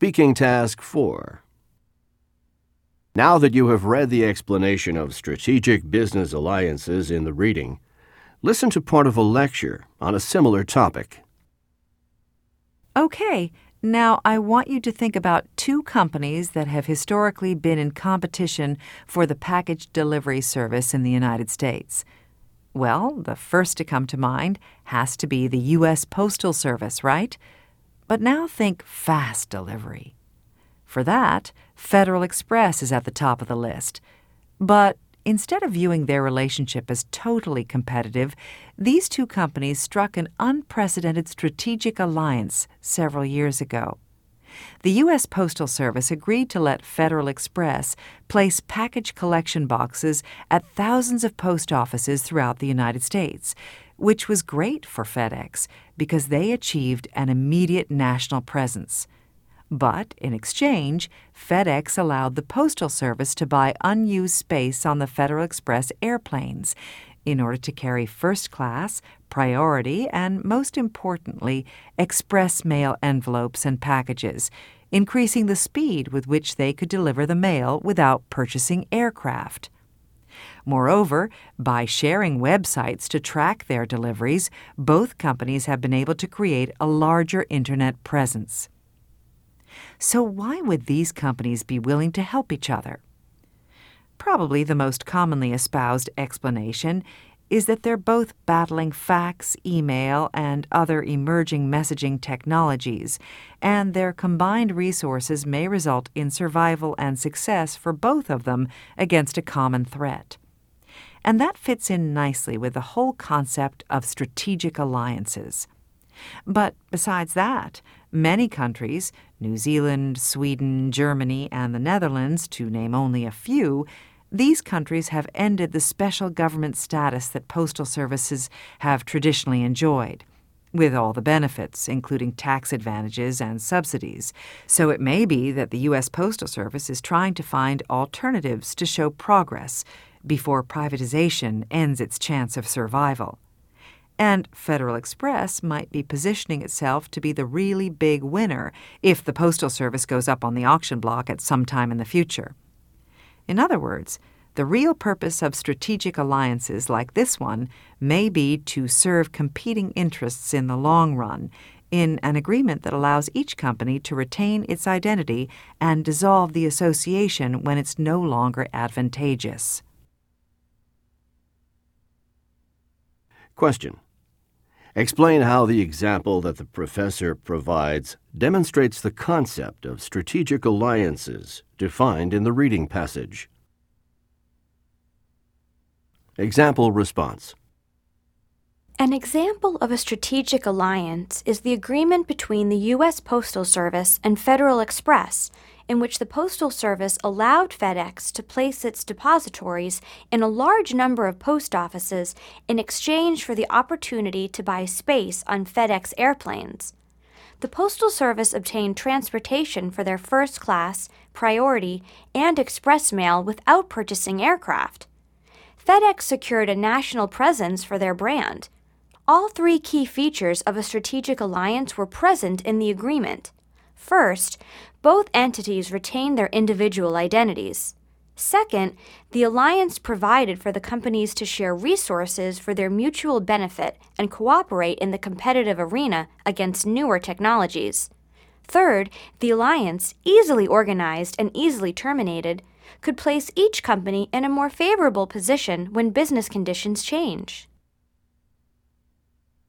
Speaking Task 4 Now that you have read the explanation of strategic business alliances in the reading, listen to part of a lecture on a similar topic. Okay, now I want you to think about two companies that have historically been in competition for the package delivery service in the United States. Well, the first to come to mind has to be the U.S. Postal Service, right? But now think fast delivery. For that, Federal Express is at the top of the list. But instead of viewing their relationship as totally competitive, these two companies struck an unprecedented strategic alliance several years ago the U.S. Postal Service agreed to let Federal Express place package collection boxes at thousands of post offices throughout the United States, which was great for FedEx because they achieved an immediate national presence. But in exchange, FedEx allowed the Postal Service to buy unused space on the Federal Express airplanes in order to carry first class, priority, and most importantly, express mail envelopes and packages, increasing the speed with which they could deliver the mail without purchasing aircraft. Moreover, by sharing websites to track their deliveries, both companies have been able to create a larger Internet presence. So, why would these companies be willing to help each other? Probably the most commonly espoused explanation is that they're both battling fax, email, and other emerging messaging technologies, and their combined resources may result in survival and success for both of them against a common threat. And that fits in nicely with the whole concept of strategic alliances. But besides that, many countries, New Zealand, Sweden, Germany, and the Netherlands, to name only a few, these countries have ended the special government status that postal services have traditionally enjoyed, with all the benefits, including tax advantages and subsidies. So it may be that the U.S. Postal Service is trying to find alternatives to show progress before privatization ends its chance of survival. And Federal Express might be positioning itself to be the really big winner if the Postal Service goes up on the auction block at some time in the future. In other words, the real purpose of strategic alliances like this one may be to serve competing interests in the long run in an agreement that allows each company to retain its identity and dissolve the association when it's no longer advantageous. Question. Explain how the example that the professor provides demonstrates the concept of strategic alliances defined in the reading passage. Example response An example of a strategic alliance is the agreement between the U.S. Postal Service and Federal Express in which the Postal Service allowed FedEx to place its depositories in a large number of post offices in exchange for the opportunity to buy space on FedEx airplanes. The Postal Service obtained transportation for their first class, priority, and express mail without purchasing aircraft. FedEx secured a national presence for their brand. All three key features of a strategic alliance were present in the agreement. First, both entities retained their individual identities. Second, the alliance provided for the companies to share resources for their mutual benefit and cooperate in the competitive arena against newer technologies. Third, the alliance, easily organized and easily terminated, could place each company in a more favorable position when business conditions change.